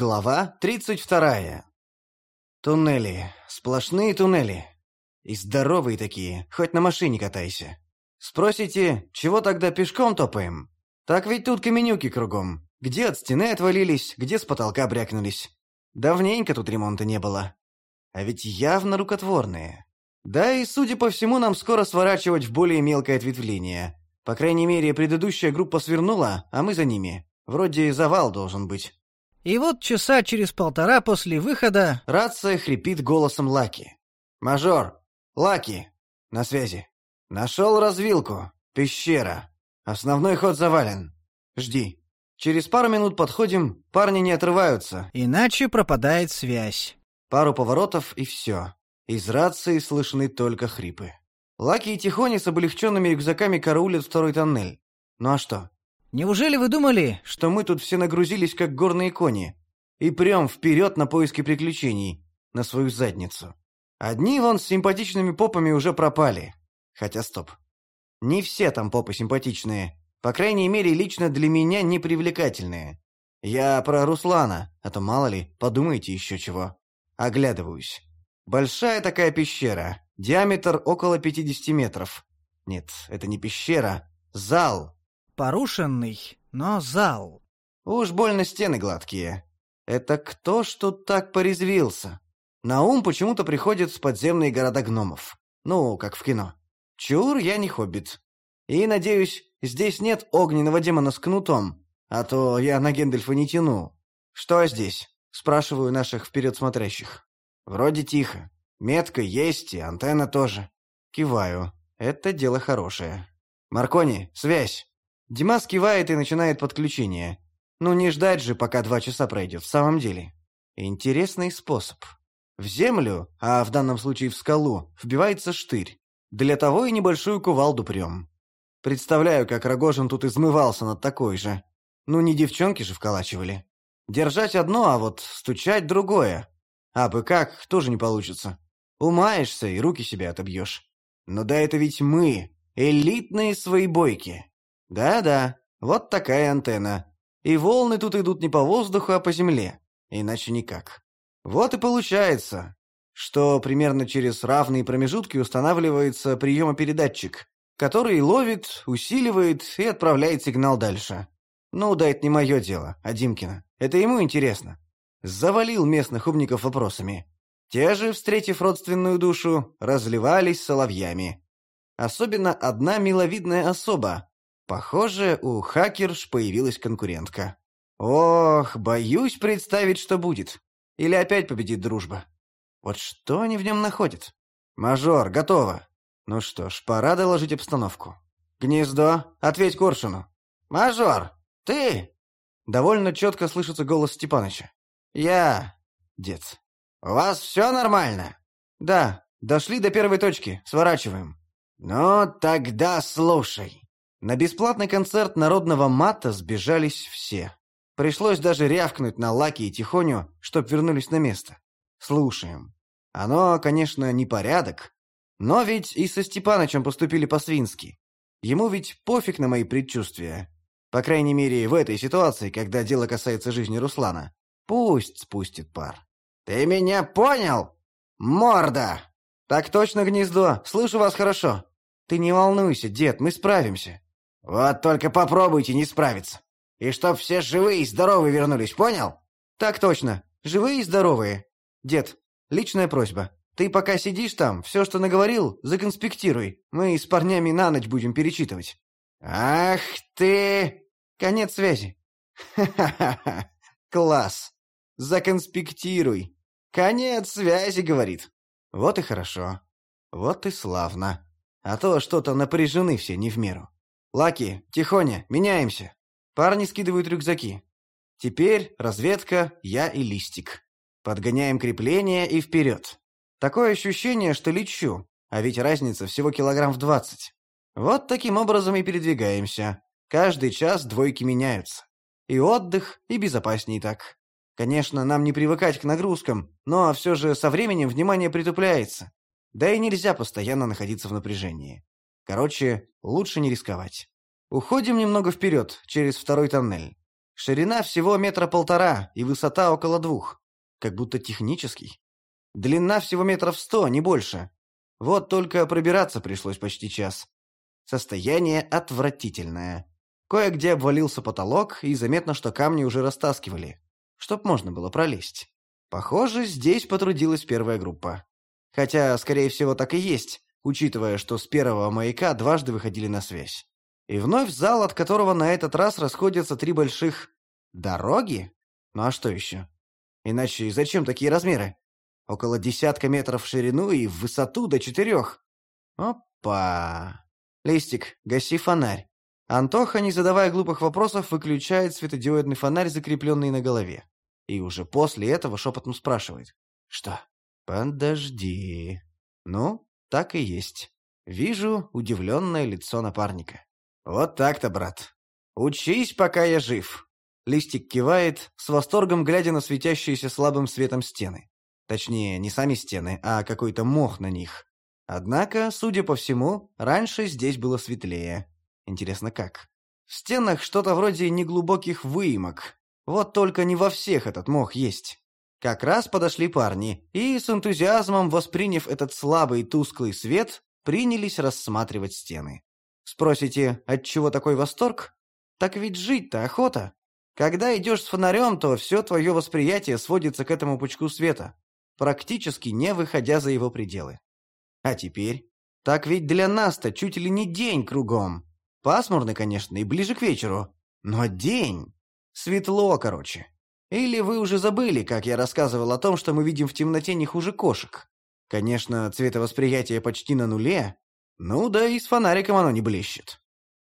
Глава 32. Туннели. Сплошные туннели. И здоровые такие, хоть на машине катайся. Спросите, чего тогда пешком топаем? Так ведь тут каменюки кругом. Где от стены отвалились, где с потолка брякнулись. Давненько тут ремонта не было. А ведь явно рукотворные. Да и, судя по всему, нам скоро сворачивать в более мелкое ответвление. По крайней мере, предыдущая группа свернула, а мы за ними. Вроде завал должен быть. И вот часа через полтора после выхода... Рация хрипит голосом Лаки. «Мажор! Лаки! На связи. Нашел развилку. Пещера. Основной ход завален. Жди. Через пару минут подходим, парни не отрываются. Иначе пропадает связь. Пару поворотов и все. Из рации слышны только хрипы. Лаки и Тихони с облегченными рюкзаками караулят второй тоннель. Ну а что? Неужели вы думали, что мы тут все нагрузились, как горные кони, и прям вперед на поиски приключений, на свою задницу? Одни вон с симпатичными попами уже пропали. Хотя стоп. Не все там попы симпатичные. По крайней мере, лично для меня непривлекательные. Я про Руслана, а то мало ли, подумайте еще чего. Оглядываюсь. Большая такая пещера, диаметр около 50 метров. Нет, это не пещера, зал, Порушенный, но зал. Уж больно стены гладкие. Это кто ж тут так порезвился? На ум почему-то приходят подземные города гномов. Ну, как в кино. Чур, я не хоббит. И, надеюсь, здесь нет огненного демона с кнутом, а то я на Гендельфа не тяну. Что здесь? Спрашиваю наших вперед смотрящих. Вроде тихо. Метка есть и антенна тоже. Киваю. Это дело хорошее. Маркони, связь. Димас кивает и начинает подключение. Ну не ждать же, пока два часа пройдет, в самом деле. Интересный способ. В землю, а в данном случае в скалу, вбивается штырь. Для того и небольшую кувалду прем. Представляю, как Рогожин тут измывался над такой же. Ну не девчонки же вколачивали. Держать одно, а вот стучать другое. А бы как, тоже не получится. Умаешься и руки себе отобьешь. Но да это ведь мы, элитные свои бойки. Да-да, вот такая антенна. И волны тут идут не по воздуху, а по земле. Иначе никак. Вот и получается, что примерно через равные промежутки устанавливается приемопередатчик, который ловит, усиливает и отправляет сигнал дальше. Ну, да это не мое дело, а Димкина. Это ему интересно. Завалил местных умников вопросами. Те же, встретив родственную душу, разливались соловьями. Особенно одна миловидная особа, Похоже, у хакерш появилась конкурентка. Ох, боюсь представить, что будет. Или опять победит дружба. Вот что они в нем находят? Мажор, готово. Ну что ж, пора доложить обстановку. Гнездо, ответь Коршуну. Мажор, ты? Довольно четко слышится голос Степаныча. Я, дед. У вас все нормально? Да, дошли до первой точки, сворачиваем. Ну, тогда слушай. На бесплатный концерт народного мата сбежались все. Пришлось даже рявкнуть на Лаки и Тихоню, чтоб вернулись на место. Слушаем. Оно, конечно, не порядок, но ведь и со Степанычем поступили по-свински. Ему ведь пофиг на мои предчувствия. По крайней мере, в этой ситуации, когда дело касается жизни Руслана. Пусть спустит пар. «Ты меня понял? Морда!» «Так точно, гнездо. Слышу вас хорошо. Ты не волнуйся, дед, мы справимся. Вот только попробуйте не справиться. И чтоб все живые и здоровые вернулись, понял? Так точно. Живые и здоровые. Дед, личная просьба. Ты пока сидишь там, все, что наговорил, законспектируй. Мы с парнями на ночь будем перечитывать. Ах ты! Конец связи. Ха-ха-ха. Класс. Законспектируй. Конец связи, говорит. Вот и хорошо. Вот и славно. А то что-то напряжены все не в меру. «Лаки, Тихоня, меняемся!» Парни скидывают рюкзаки. Теперь разведка, я и Листик. Подгоняем крепление и вперед. Такое ощущение, что лечу, а ведь разница всего килограмм в двадцать. Вот таким образом и передвигаемся. Каждый час двойки меняются. И отдых, и безопасней так. Конечно, нам не привыкать к нагрузкам, но все же со временем внимание притупляется. Да и нельзя постоянно находиться в напряжении. Короче, лучше не рисковать. Уходим немного вперед, через второй тоннель. Ширина всего метра полтора и высота около двух. Как будто технический. Длина всего метров сто, не больше. Вот только пробираться пришлось почти час. Состояние отвратительное. Кое-где обвалился потолок, и заметно, что камни уже растаскивали, чтоб можно было пролезть. Похоже, здесь потрудилась первая группа. Хотя, скорее всего, так и есть, учитывая, что с первого маяка дважды выходили на связь. И вновь зал, от которого на этот раз расходятся три больших... дороги? Ну а что еще? Иначе зачем такие размеры? Около десятка метров в ширину и в высоту до четырех. Опа! Листик, гаси фонарь. Антоха, не задавая глупых вопросов, выключает светодиодный фонарь, закрепленный на голове. И уже после этого шепотом спрашивает. «Что?» «Подожди». «Ну, так и есть. Вижу удивленное лицо напарника». «Вот так-то, брат. Учись, пока я жив». Листик кивает, с восторгом глядя на светящиеся слабым светом стены. Точнее, не сами стены, а какой-то мох на них. Однако, судя по всему, раньше здесь было светлее. Интересно, как? В стенах что-то вроде неглубоких выемок. Вот только не во всех этот мох есть. Как раз подошли парни, и с энтузиазмом, восприняв этот слабый тусклый свет, принялись рассматривать стены. Спросите, от чего такой восторг? Так ведь жить-то охота. Когда идешь с фонарем, то все твое восприятие сводится к этому пучку света, практически не выходя за его пределы. А теперь? Так ведь для нас-то чуть ли не день кругом. Пасмурно, конечно, и ближе к вечеру. Но день. Светло, короче. Или вы уже забыли, как я рассказывал о том, что мы видим в темноте не хуже кошек? Конечно, цветовосприятие почти на нуле. Ну да и с фонариком оно не блещет.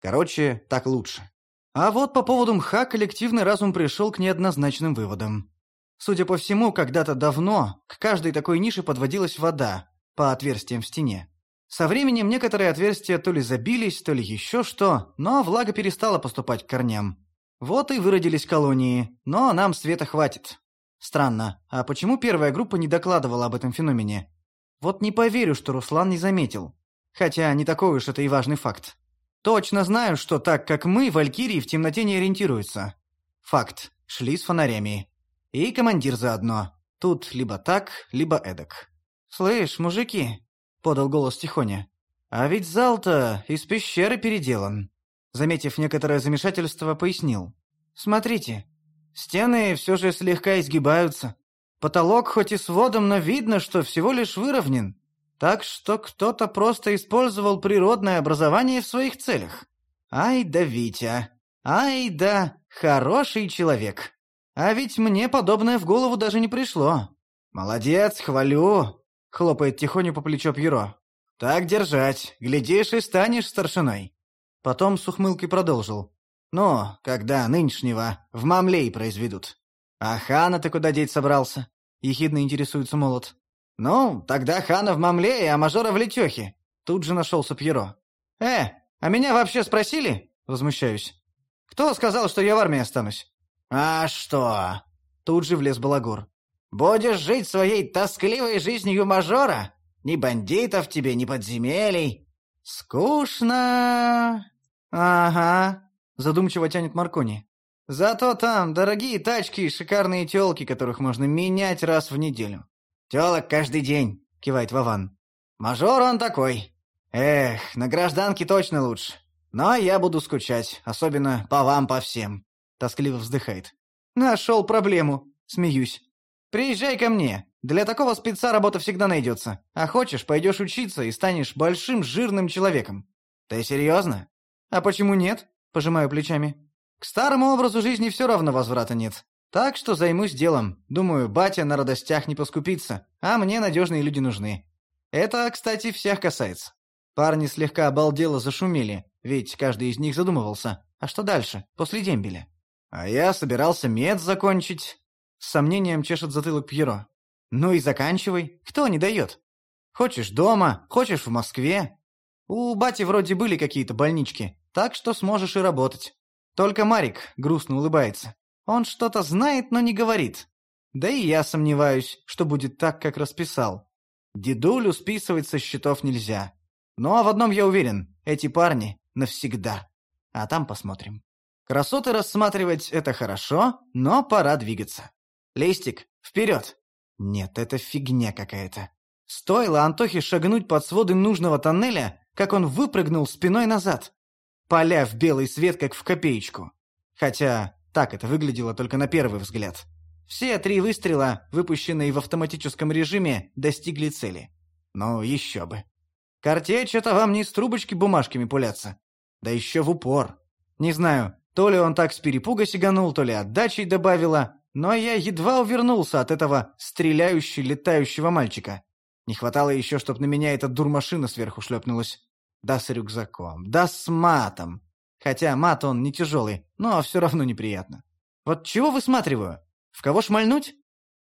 Короче, так лучше. А вот по поводу мха коллективный разум пришел к неоднозначным выводам. Судя по всему, когда-то давно к каждой такой нише подводилась вода по отверстиям в стене. Со временем некоторые отверстия то ли забились, то ли еще что, но влага перестала поступать к корням. Вот и выродились колонии, но нам света хватит. Странно, а почему первая группа не докладывала об этом феномене? Вот не поверю, что Руслан не заметил. Хотя не такой уж это и важный факт. Точно знаю, что так как мы, валькирии, в темноте не ориентируются. Факт. Шли с фонарями. И командир заодно. Тут либо так, либо эдак. «Слышь, мужики, — подал голос Тихоня. «А ведь зал-то из пещеры переделан». Заметив некоторое замешательство, пояснил. «Смотрите, стены все же слегка изгибаются. Потолок хоть и с водом, но видно, что всего лишь выровнен. Так что кто-то просто использовал природное образование в своих целях. Ай да Витя! Ай да хороший человек! А ведь мне подобное в голову даже не пришло. Молодец, хвалю. — хлопает тихоню по плечу Пьеро. «Так держать. Глядишь и станешь старшиной». Потом с ухмылкой продолжил. «Ну, когда нынешнего в мамлей произведут». «А хана ты куда деть собрался?» — ехидно интересуется Молот. «Ну, тогда хана в мамлее, а мажора в летехе». Тут же нашелся Пьеро. «Э, а меня вообще спросили?» — возмущаюсь. «Кто сказал, что я в армии останусь?» «А что?» Тут же влез Балагур. Будешь жить своей тоскливой жизнью мажора? Ни бандитов тебе, ни подземелий. Скучно. Ага, задумчиво тянет Маркони. Зато там дорогие тачки и шикарные тёлки, которых можно менять раз в неделю. Тёлок каждый день, кивает Вован. Мажор он такой. Эх, на гражданке точно лучше. Но я буду скучать, особенно по вам, по всем. Тоскливо вздыхает. Нашел проблему, смеюсь. Приезжай ко мне. Для такого спеца работа всегда найдется. А хочешь, пойдешь учиться и станешь большим жирным человеком. Ты серьезно? А почему нет? Пожимаю плечами. К старому образу жизни все равно возврата нет. Так что займусь делом. Думаю, батя на радостях не поскупится, а мне надежные люди нужны. Это, кстати, всех касается. Парни слегка обалдело зашумели, ведь каждый из них задумывался. А что дальше, после дембеля? А я собирался мед закончить, с сомнением чешет затылок Пьеро. «Ну и заканчивай. Кто не дает? Хочешь дома, хочешь в Москве. У бати вроде были какие-то больнички, так что сможешь и работать. Только Марик грустно улыбается. Он что-то знает, но не говорит. Да и я сомневаюсь, что будет так, как расписал. Дедулю списывать со счетов нельзя. Ну а в одном я уверен, эти парни навсегда. А там посмотрим. Красоты рассматривать — это хорошо, но пора двигаться. Листик, вперед! Нет, это фигня какая-то. Стоило Антохе шагнуть под своды нужного тоннеля, как он выпрыгнул спиной назад. Поля в белый свет, как в копеечку. Хотя так это выглядело только на первый взгляд. Все три выстрела, выпущенные в автоматическом режиме, достигли цели. Ну, еще бы. Картечь — это вам не с трубочки бумажками пуляться. Да еще в упор. Не знаю, то ли он так с перепуга сиганул, то ли отдачей добавила, но я едва увернулся от этого стреляющего летающего мальчика. Не хватало еще, чтоб на меня эта дурмашина сверху шлепнулась. Да с рюкзаком, да с матом. Хотя мат он не тяжелый, но все равно неприятно. Вот чего высматриваю? В кого шмальнуть?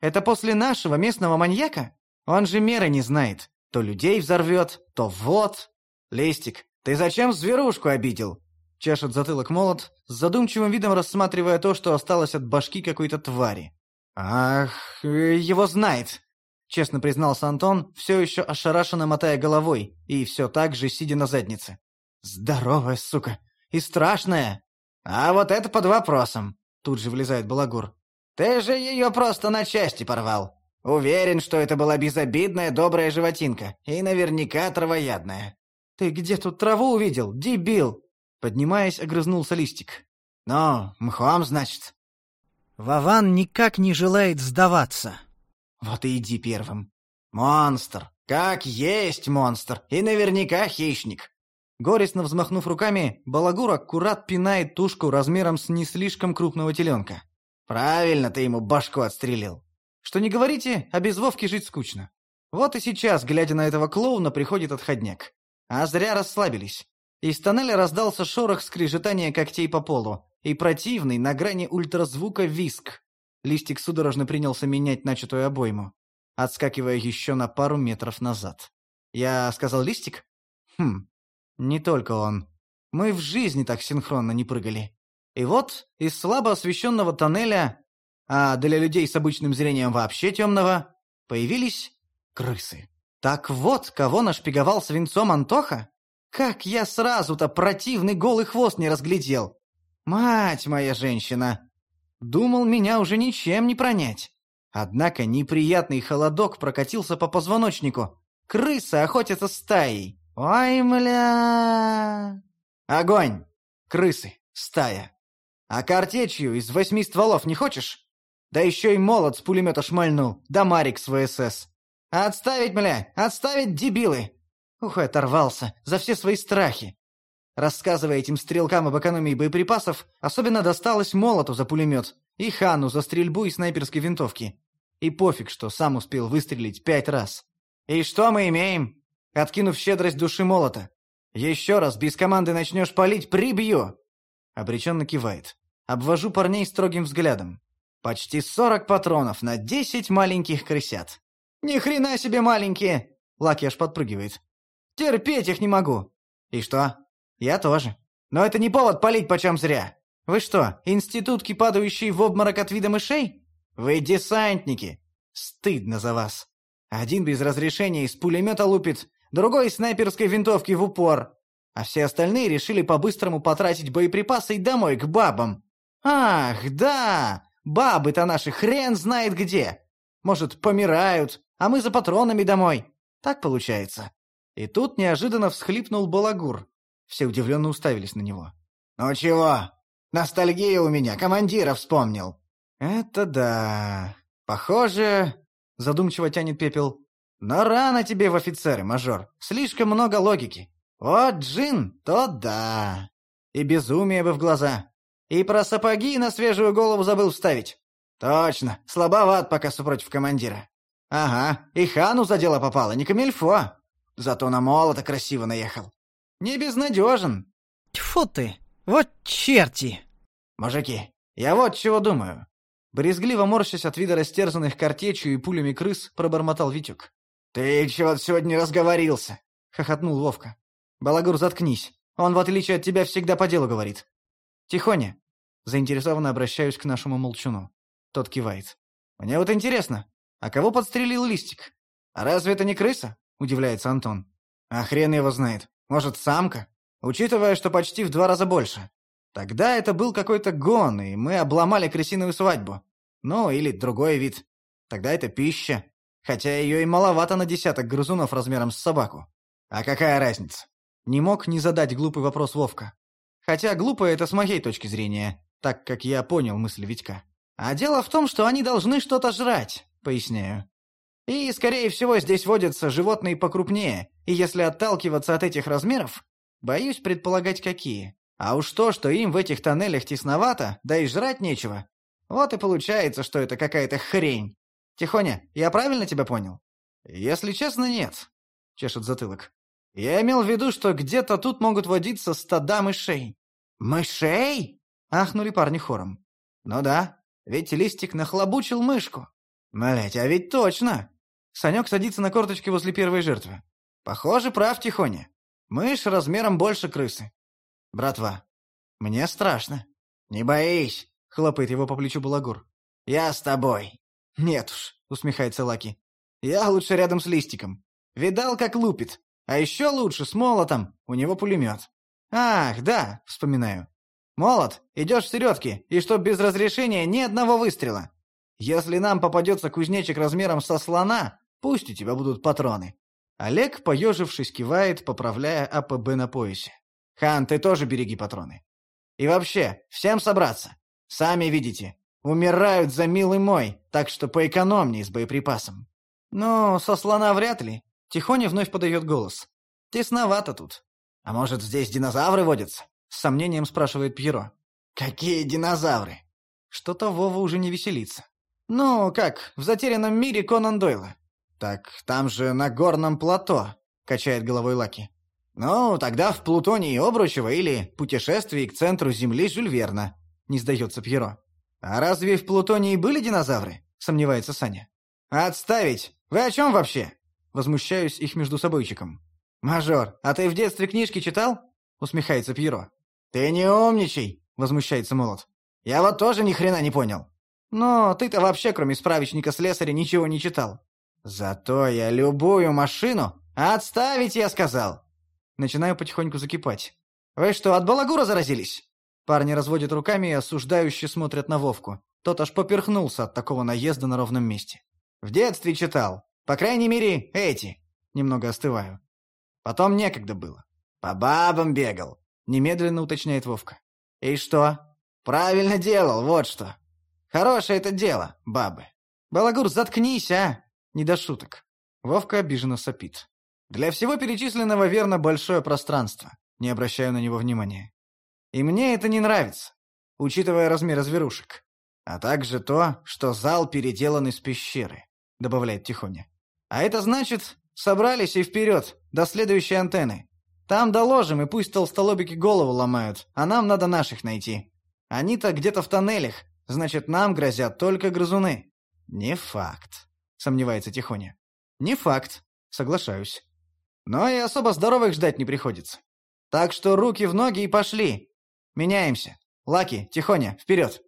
Это после нашего местного маньяка? Он же меры не знает. То людей взорвет, то вот. Листик, ты зачем зверушку обидел? Чешет затылок молот, с задумчивым видом рассматривая то, что осталось от башки какой-то твари. «Ах, его знает!» Честно признался Антон, все еще ошарашенно мотая головой и все так же сидя на заднице. «Здоровая сука! И страшная!» «А вот это под вопросом!» Тут же влезает Балагур. «Ты же ее просто на части порвал. Уверен, что это была безобидная добрая животинка и наверняка травоядная». «Ты где тут траву увидел, дебил?» Поднимаясь, огрызнулся листик. «Ну, мхом, значит?» Вован никак не желает сдаваться. «Вот и иди первым. Монстр! Как есть монстр! И наверняка хищник!» Горестно взмахнув руками, Балагур аккурат пинает тушку размером с не слишком крупного теленка. «Правильно ты ему башку отстрелил. Что не говорите, а без Вовки жить скучно. Вот и сейчас, глядя на этого клоуна, приходит отходняк. А зря расслабились. Из тоннеля раздался шорох скрежетания когтей по полу и противный, на грани ультразвука, виск. Листик судорожно принялся менять начатую обойму, отскакивая еще на пару метров назад. «Я сказал Листик?» «Хм, не только он. Мы в жизни так синхронно не прыгали. И вот из слабо освещенного тоннеля, а для людей с обычным зрением вообще темного, появились крысы. Так вот, кого нашпиговал свинцом Антоха? Как я сразу-то противный голый хвост не разглядел! Мать моя женщина! Думал, меня уже ничем не пронять. Однако неприятный холодок прокатился по позвоночнику. Крысы охотятся стаей. Ой, мля... Огонь! Крысы, стая. А картечью из восьми стволов не хочешь? Да еще и молот с пулемета шмальнул, да Марик с ВСС. Отставить, мля, отставить, дебилы! Ух, оторвался, за все свои страхи. Рассказывая этим стрелкам об экономии боеприпасов, особенно досталось молоту за пулемет и хану за стрельбу из снайперской винтовки. И пофиг, что сам успел выстрелить пять раз. И что мы имеем? Откинув щедрость души молота. Еще раз без команды начнешь палить, прибью! Обреченно кивает. Обвожу парней строгим взглядом. Почти сорок патронов на десять маленьких крысят. Ни хрена себе маленькие! Лаки аж подпрыгивает. Терпеть их не могу. И что? Я тоже. Но это не повод палить почем зря. Вы что, институтки, падающие в обморок от вида мышей? Вы десантники. Стыдно за вас. Один без разрешения из пулемета лупит, другой из снайперской винтовки в упор. А все остальные решили по-быстрому потратить боеприпасы и домой к бабам. Ах, да! Бабы-то наши хрен знает где. Может, помирают, а мы за патронами домой. Так получается. И тут неожиданно всхлипнул Балагур. Все удивленно уставились на него. «Ну чего? Ностальгия у меня, командира вспомнил». «Это да. Похоже...» — задумчиво тянет пепел. «Но рано тебе в офицеры, мажор. Слишком много логики. Вот джин, то да. И безумие бы в глаза. И про сапоги на свежую голову забыл вставить. Точно, слабоват пока супротив командира. Ага, и хану за дело попало, не камильфо. Зато на молота красиво наехал. Не безнадежен. Тьфу ты, вот черти. Мужики, я вот чего думаю. Брезгливо морщась от вида растерзанных картечью и пулями крыс, пробормотал Витюк. «Ты чего сегодня разговорился?» — хохотнул Вовка. «Балагур, заткнись. Он, в отличие от тебя, всегда по делу говорит». «Тихоня». Заинтересованно обращаюсь к нашему молчуну. Тот кивает. «Мне вот интересно, а кого подстрелил Листик? А разве это не крыса?» — удивляется Антон. «А хрен его знает. Может, самка? Учитывая, что почти в два раза больше. Тогда это был какой-то гон, и мы обломали крысиную свадьбу. Ну, или другой вид. Тогда это пища. Хотя ее и маловато на десяток грызунов размером с собаку. А какая разница? Не мог не задать глупый вопрос Вовка. Хотя глупо это с моей точки зрения, так как я понял мысль Витька. А дело в том, что они должны что-то жрать, поясняю. И, скорее всего, здесь водятся животные покрупнее, и если отталкиваться от этих размеров, боюсь предполагать, какие. А уж то, что им в этих тоннелях тесновато, да и жрать нечего. Вот и получается, что это какая-то хрень. Тихоня, я правильно тебя понял? Если честно, нет, чешет затылок. Я имел в виду, что где-то тут могут водиться стада мышей. Мышей? Ахнули парни хором. Ну да, ведь листик нахлобучил мышку. Блять, а ведь точно. Санек садится на корточки возле первой жертвы. Похоже, прав Тихоня. Мышь размером больше крысы. Братва, мне страшно. Не боись, хлопает его по плечу Балагур. Я с тобой. Нет уж, усмехается Лаки. Я лучше рядом с листиком. Видал, как лупит. А еще лучше с молотом, у него пулемет. Ах, да, вспоминаю. Молот, идешь в середке, и чтоб без разрешения ни одного выстрела. Если нам попадется кузнечик размером со слона, пусть у тебя будут патроны. Олег, поежившись, кивает, поправляя АПБ на поясе. Хан, ты тоже береги патроны. И вообще, всем собраться. Сами видите, умирают за милый мой, так что поэкономней с боеприпасом. Ну, со слона вряд ли. Тихоня вновь подает голос. «Тесновато тут. А может, здесь динозавры водятся?» С сомнением спрашивает Пьеро. «Какие динозавры?» Что-то Вова уже не веселится. «Ну, как, в затерянном мире Конан Дойла?» «Так там же на горном плато», — качает головой Лаки. «Ну, тогда в Плутонии Обручева или «Путешествии к центру Земли» Жюль Верна», — не сдается Пьеро. «А разве в Плутонии были динозавры?» — сомневается Саня. «Отставить! Вы о чем вообще?» Возмущаюсь их между собойчиком. «Мажор, а ты в детстве книжки читал?» — усмехается Пьеро. «Ты не умничай!» — возмущается Молот. «Я вот тоже ни хрена не понял». «Но ты-то вообще, кроме справочника слесаря, ничего не читал». «Зато я любую машину...» «Отставить, я сказал!» Начинаю потихоньку закипать. «Вы что, от балагура заразились?» Парни разводят руками и осуждающе смотрят на Вовку. Тот аж поперхнулся от такого наезда на ровном месте. «В детстве читал. По крайней мере, эти. Немного остываю. Потом некогда было. По бабам бегал. Немедленно уточняет Вовка. И что? Правильно делал, вот что. Хорошее это дело, бабы. Балагур, заткнись, а? Не до шуток. Вовка обиженно сопит. Для всего перечисленного верно большое пространство. Не обращаю на него внимания. И мне это не нравится, учитывая размеры зверушек. А также то, что зал переделан из пещеры, добавляет Тихоня. А это значит, собрались и вперед, до следующей антенны. Там доложим, и пусть толстолобики голову ломают, а нам надо наших найти. Они-то где-то в тоннелях, значит, нам грозят только грызуны. Не факт, сомневается Тихоня. Не факт, соглашаюсь. Но и особо здоровых ждать не приходится. Так что руки в ноги и пошли. Меняемся. Лаки, Тихоня, вперед.